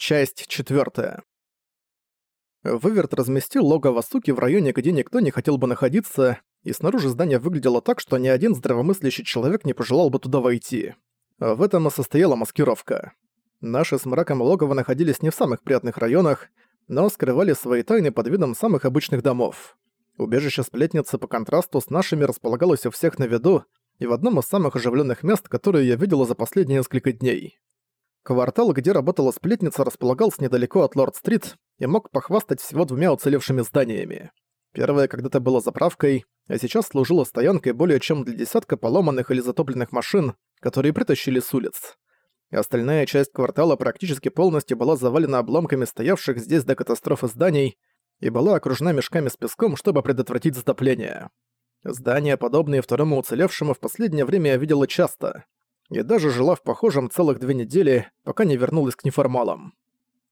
Часть 4. Выверт разместил логово суки в районе, где никто не хотел бы находиться, и снаружи здание выглядело так, что ни один здравомыслящий человек не пожелал бы туда войти. В этом и состояла маскировка. Наши с мраком логово находились не в самых приятных районах, но скрывали свои тайны под видом самых обычных домов. Убежище сплетницы по контрасту с нашими располагалось у всех на виду и в одном из самых оживленных мест, которые я видела за последние несколько дней. Квартал, где работала сплетница, располагался недалеко от Лорд-стрит и мог похвастать всего двумя уцелевшими зданиями. Первое когда-то было заправкой, а сейчас служило стоянкой более чем для десятка поломанных или затопленных машин, которые притащили с улиц. Остальная часть квартала практически полностью была завалена обломками стоявших здесь до катастрофы зданий и была окружена мешками с песком, чтобы предотвратить затопление. Здания, подобные второму уцелевшему, в последнее время я видела часто — и даже жила в похожем целых две недели, пока не вернулась к неформалам.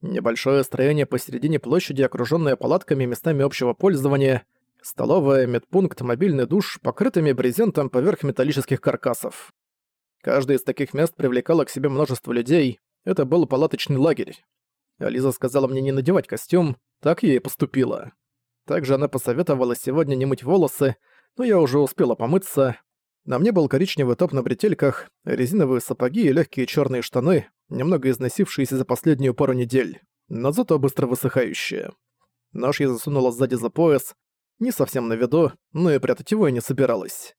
Небольшое строение посередине площади, окружённое палатками и местами общего пользования, столовая, медпункт, мобильный душ, покрытыми брезентом поверх металлических каркасов. Каждый из таких мест привлекало к себе множество людей, это был палаточный лагерь. Ализа сказала мне не надевать костюм, так я и поступила. Также она посоветовала сегодня не мыть волосы, но я уже успела помыться, на мне был коричневый топ на бретельках, резиновые сапоги и легкие черные штаны, немного износившиеся за последнюю пару недель, но зато быстро высыхающие. Нож я засунула сзади за пояс, не совсем на виду, но и прятать его я не собиралась.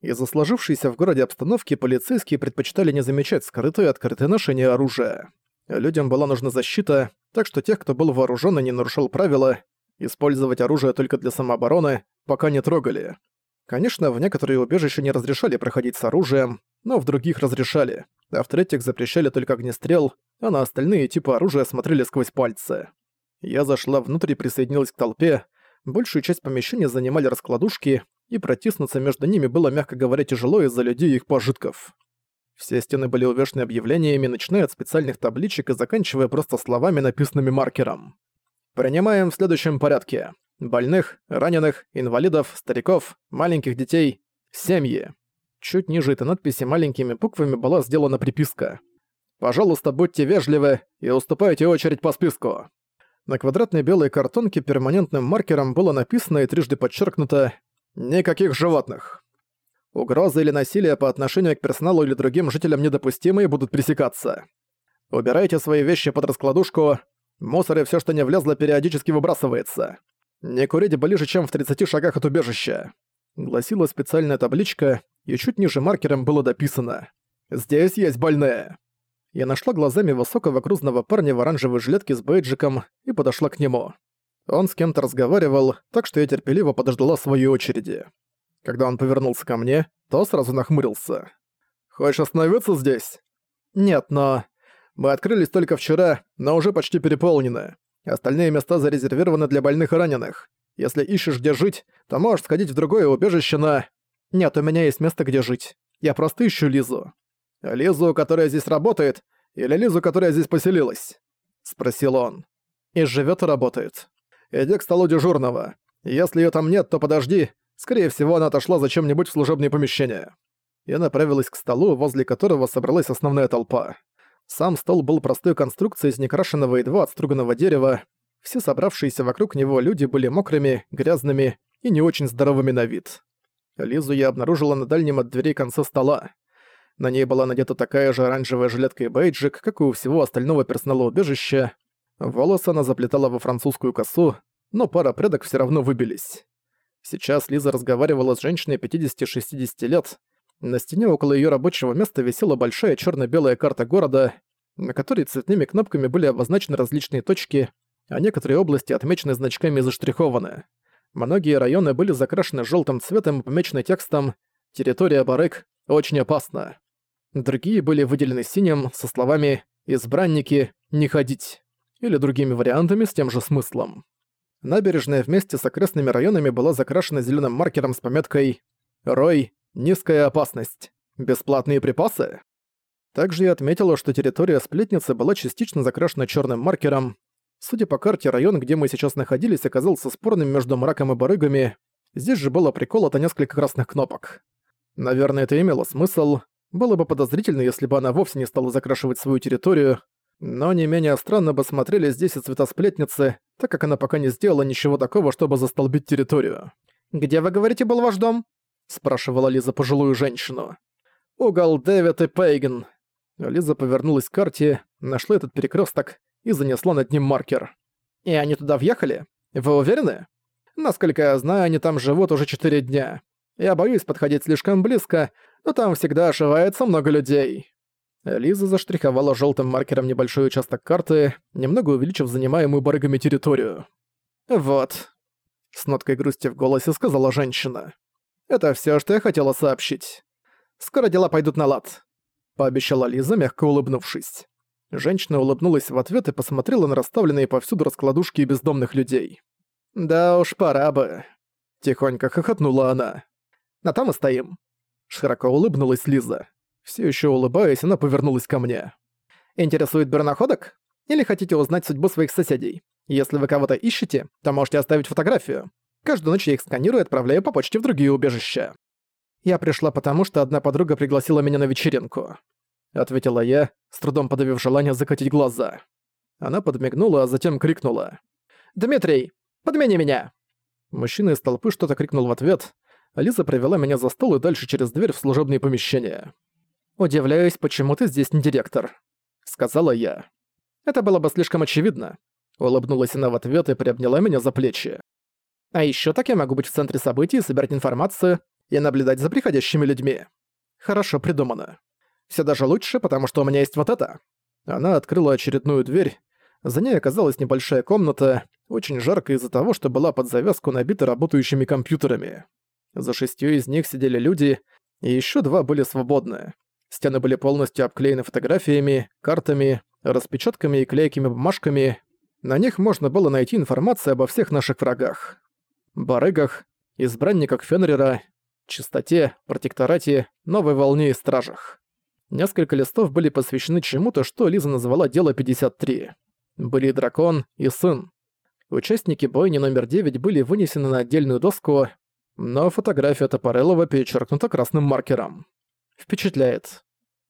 Из-за сложившейся в городе обстановки полицейские предпочитали не замечать скрытое и открытое ношение оружия. Людям была нужна защита, так что тех, кто был вооружен и не нарушал правила, использовать оружие только для самообороны, пока не трогали. Конечно, в некоторые убежища не разрешали проходить с оружием, но в других разрешали, а в третьих запрещали только огнестрел, а на остальные типы оружия смотрели сквозь пальцы. Я зашла внутрь и присоединилась к толпе, большую часть помещения занимали раскладушки, и протиснуться между ними было, мягко говоря, тяжело из-за людей и их пожитков. Все стены были увешаны объявлениями, начиная от специальных табличек и заканчивая просто словами, написанными маркером. «Принимаем в следующем порядке. Больных, раненых, инвалидов, стариков, маленьких детей, семьи. Чуть ниже этой надписи маленькими буквами была сделана приписка. «Пожалуйста, будьте вежливы и уступайте очередь по списку». На квадратной белой картонке перманентным маркером было написано и трижды подчеркнуто «Никаких животных». Угрозы или насилие по отношению к персоналу или другим жителям недопустимы и будут пресекаться. Убирайте свои вещи под раскладушку, мусор и всё, что не влезло, периодически выбрасывается. «Не курить ближе, чем в 30 шагах от убежища», — гласила специальная табличка, и чуть ниже маркером было дописано «Здесь есть больные». Я нашла глазами высокого грузного парня в оранжевой жилетке с бейджиком и подошла к нему. Он с кем-то разговаривал, так что я терпеливо подождала своей очереди. Когда он повернулся ко мне, то сразу нахмурился. «Хочешь остановиться здесь?» «Нет, но...» «Мы открылись только вчера, но уже почти переполнены. Остальные места зарезервированы для больных и раненых. Если ищешь, где жить, то можешь сходить в другое убежище на... Нет, у меня есть место, где жить. Я просто ищу Лизу. Лизу, которая здесь работает, или Лизу, которая здесь поселилась?» Спросил он. «И живет и работает. Иди к столу дежурного. Если ее там нет, то подожди. Скорее всего, она отошла за чем-нибудь в служебное помещение». Я направилась к столу, возле которого собралась основная толпа. Сам стол был простой конструкцией из некрашенного и два отструганного дерева. Все собравшиеся вокруг него люди были мокрыми, грязными и не очень здоровыми на вид. Лизу я обнаружила на дальнем от дверей конце стола. На ней была надета такая же оранжевая жилетка и бейджик, как и у всего остального персонала убежища. Волосы она заплетала во французскую косу, но пара предок все равно выбились. Сейчас Лиза разговаривала с женщиной 50-60 лет, на стене около её рабочего места висела большая чёрно-белая карта города, на которой цветными кнопками были обозначены различные точки, а некоторые области отмечены значками и заштрихованы. Многие районы были закрашены жёлтым цветом и помечены текстом «Территория барык очень опасна». Другие были выделены синим со словами «Избранники, не ходить» или другими вариантами с тем же смыслом. Набережная вместе с окрестными районами была закрашена зелёным маркером с пометкой «Рой, Низкая опасность. Бесплатные припасы? Также я отметила, что территория сплетницы была частично закрашена черным маркером. Судя по карте, район, где мы сейчас находились, оказался спорным между мраком и барыгами. Здесь же было приколото несколько красных кнопок. Наверное, это имело смысл. Было бы подозрительно, если бы она вовсе не стала закрашивать свою территорию. Но не менее странно бы смотрели здесь и цвета сплетницы, так как она пока не сделала ничего такого, чтобы застолбить территорию. «Где, вы говорите, был ваш дом?» — спрашивала Лиза пожилую женщину. «Угол Дэвид и Пейген». Лиза повернулась к карте, нашла этот перекресток и занесла над ним маркер. «И они туда въехали? Вы уверены?» «Насколько я знаю, они там живут уже четыре дня. Я боюсь подходить слишком близко, но там всегда ошивается много людей». Лиза заштриховала желтым маркером небольшой участок карты, немного увеличив занимаемую барыгами территорию. «Вот», — с ноткой грусти в голосе сказала женщина. «Это все, что я хотела сообщить. Скоро дела пойдут на лад», — пообещала Лиза, мягко улыбнувшись. Женщина улыбнулась в ответ и посмотрела на расставленные повсюду раскладушки бездомных людей. «Да уж, пора бы», — тихонько хохотнула она. «На том и стоим». Широко улыбнулась Лиза. Все еще улыбаясь, она повернулась ко мне. «Интересует бюронаходок? Или хотите узнать судьбу своих соседей? Если вы кого-то ищете, то можете оставить фотографию. Каждую ночь я их сканирую и отправляю по почте в другие убежища». «Я пришла потому, что одна подруга пригласила меня на вечеринку», — ответила я, с трудом подавив желание закатить глаза. Она подмигнула, а затем крикнула. «Дмитрий, подмени меня!» Мужчина из толпы что-то крикнул в ответ. Алиса привела меня за стол и дальше через дверь в служебные помещения. «Удивляюсь, почему ты здесь не директор», — сказала я. «Это было бы слишком очевидно», — улыбнулась она в ответ и приобняла меня за плечи. «А ещё так я могу быть в центре событий, собирать информацию и наблюдать за приходящими людьми. Хорошо придумано. Всё даже лучше, потому что у меня есть вот это». Она открыла очередную дверь. За ней оказалась небольшая комната, очень жарко из-за того, что была под завязку набита работающими компьютерами. За шестью из них сидели люди, и ещё два были свободны. Стены были полностью обклеены фотографиями, картами, распечатками и клейкими бумажками. На них можно было найти информацию обо всех наших врагах. Барыгах, избранниках Фенрера, чистоте, протекторате, новой волне и стражах. Несколько листов были посвящены чему-то, что Лиза назвала «Дело 53». Были дракон, и сын. Участники бойни номер 9 были вынесены на отдельную доску, но фотография Топорелова перечеркнута красным маркером. Впечатляет.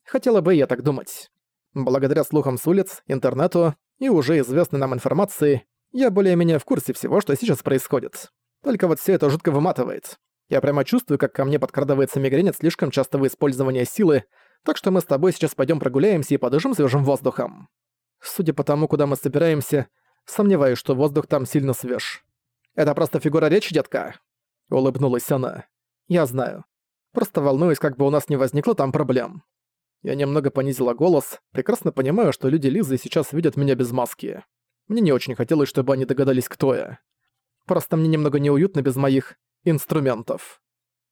Хотела бы я так думать. Благодаря слухам с улиц, интернету и уже известной нам информации, я более-менее в курсе всего, что сейчас происходит. Только вот все это жутко выматывает. Я прямо чувствую, как ко мне подкрадывается мигрень от слишком частого использования силы, так что мы с тобой сейчас пойдем прогуляемся и подышим свежим воздухом. Судя по тому, куда мы собираемся, сомневаюсь, что воздух там сильно свеж. Это просто фигура речи, детка. Улыбнулась она. Я знаю. Просто волнуюсь, как бы у нас не возникло там проблем. Я немного понизила голос, прекрасно понимаю, что люди Лизы сейчас видят меня без маски. Мне не очень хотелось, чтобы они догадались, кто я. Просто мне немного неуютно без моих инструментов.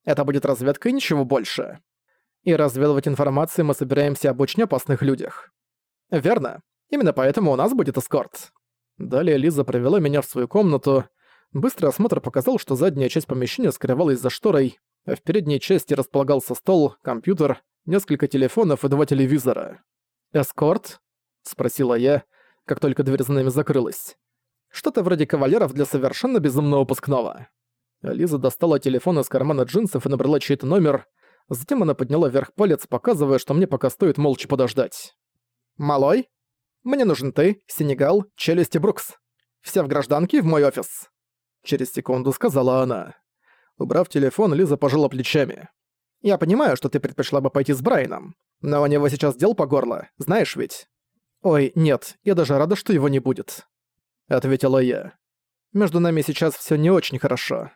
Это будет разведка и ничего больше. И разведывать информацию мы собираемся об очень опасных людях. Верно. Именно поэтому у нас будет эскорт. Далее Лиза провела меня в свою комнату. Быстрый осмотр показал, что задняя часть помещения скрывалась за шторой, а в передней части располагался стол, компьютер, несколько телефонов и два телевизора. «Эскорт?» — спросила я, как только дверь за нами закрылась. «Что-то вроде кавалеров для совершенно безумного выпускного». Лиза достала телефон из кармана джинсов и набрала чей-то номер. Затем она подняла вверх палец, показывая, что мне пока стоит молча подождать. «Малой? Мне нужен ты, Сенегал, Челюсти Брукс. Все в гражданке в мой офис». Через секунду сказала она. Убрав телефон, Лиза пожала плечами. «Я понимаю, что ты предпочла бы пойти с Брайаном, но у него сейчас дел по горло, знаешь ведь?» «Ой, нет, я даже рада, что его не будет», — ответила я. «Между нами сейчас всё не очень хорошо.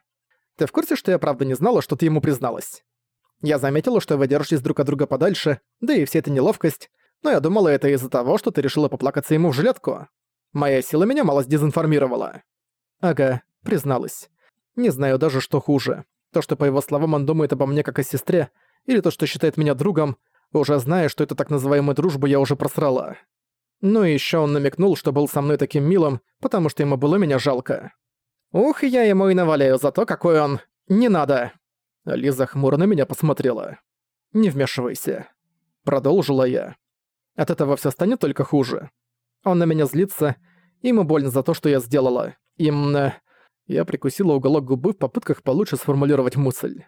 Ты в курсе, что я правда не знала, что ты ему призналась? Я заметила, что вы держитесь друг от друга подальше, да и вся эта неловкость, но я думала, это из-за того, что ты решила поплакаться ему в жилетку. Моя сила меня мало дезинформировала». «Ага, призналась. Не знаю даже, что хуже. То, что, по его словам, он думает обо мне как о сестре, или то, что считает меня другом, уже зная, что это так называемая дружба, я уже просрала. Ну и ещё он намекнул, что был со мной таким милым, потому что ему было меня жалко. Ух, я ему и наваляю за то, какой он... Не надо. Лиза хмуро на меня посмотрела. «Не вмешивайся». Продолжила я. От этого всё станет только хуже. Он на меня злится, ему больно за то, что я сделала. Им... Я прикусила уголок губы в попытках получше сформулировать мысль.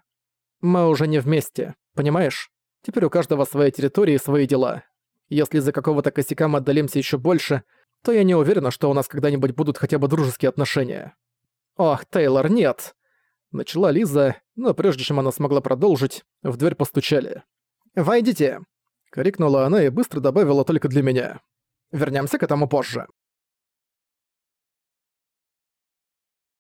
«Мы уже не вместе, понимаешь? Теперь у каждого своя территория и свои дела. Если из-за какого-то косяка мы отдалимся еще больше, то я не уверена, что у нас когда-нибудь будут хотя бы дружеские отношения. Ох, Тейлор, нет!» Начала Лиза, но прежде чем она смогла продолжить, в дверь постучали. «Войдите!» — крикнула она и быстро добавила только для меня. «Вернемся к этому позже».